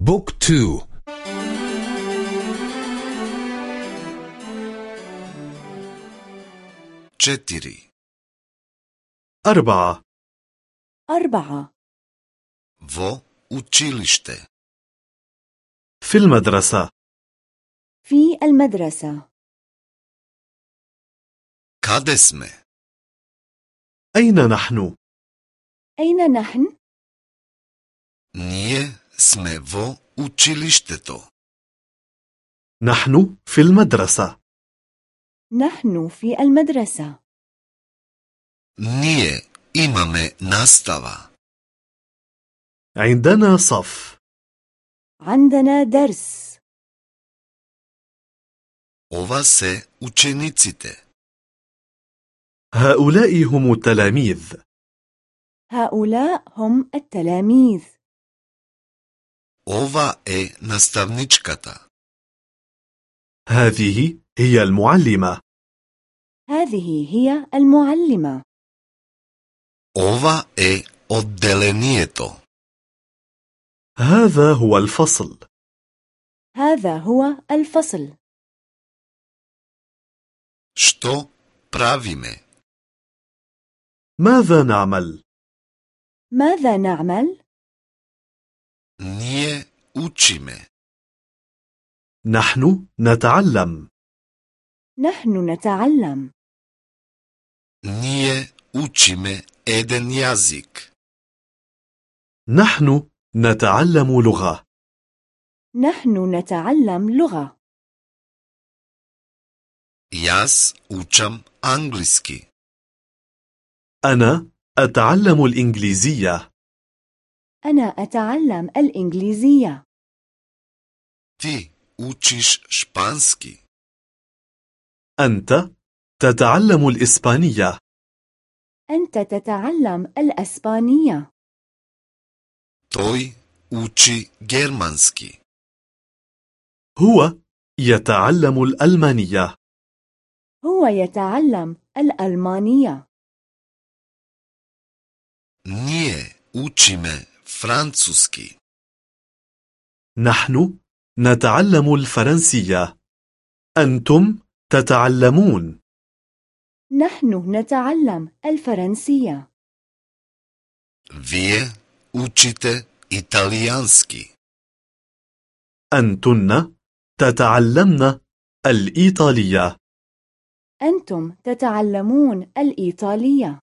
بوك تو. četiri, أربعة. أربعة. Vo učilište, في المدرسة. في المدرسة. Kade sme, أين نحن؟ أين نحن؟ nije sme vo učilišteto, نحن في المدرسة. نحن في المدرسة. Nije imame nastava, عندنا صف. عندنا درس. Ova se učenicite, هؤلاء هم التلاميذ. هؤلاء هم التلاميذ. Ova e nastavničkata, هذه هي المعلمة. هذه هي المعلمة. Ova e oddelenijeto, هذا هو الفصل. هذا هو الفصل. Što pravime, ماذا نعمل؟ ماذا نعمل؟ Učime, نحن نتعلم نحن نتعلم nije učime eden jazik, نحن نتعلم لغة نحن نتعلم لغة jas učam angliski, أنا أتعلم الإنجليزية أنا أتعلم الإنجليزية ti učiš španski, أنت تتعلم الإسبانية. أنت تتعلم الأسبانية. Toj uči germanski, هو يتعلم الألمانية. هو يتعلم الألمانية. Nije učime francuski, نحن نتعلم الفرنسية. أنتم تتعلمون. نحن نتعلم الفرنسية. Vie učite italijanski, أنتن تتعلمن الإيطالية. أنتم تتعلمون الإيطالية.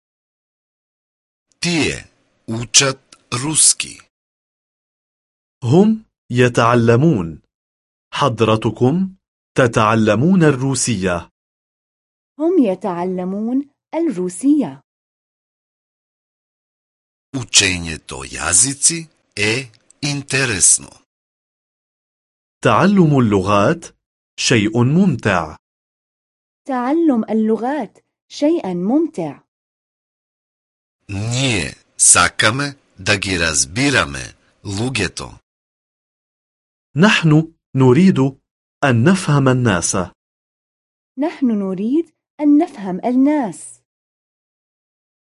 Tije učat ruski, هم يتعلمون. حضرتكم تتعلمون الروسية هم يتعلمون الروسية učenje to jazici je interesno. تعلم اللغات شيء ممتع تعلم اللغات شيئا ممتع Nije sakame da gi razbirame lugeto. نحن نريد أن نفهم الناس. نحن نريد أن نفهم الناس.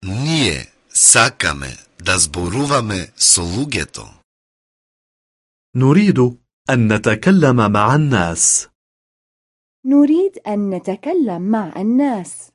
Nije sakame da zboruvame so lugeto. نريد أن نتكلم مع الناس. نريد أن نتكلم مع الناس.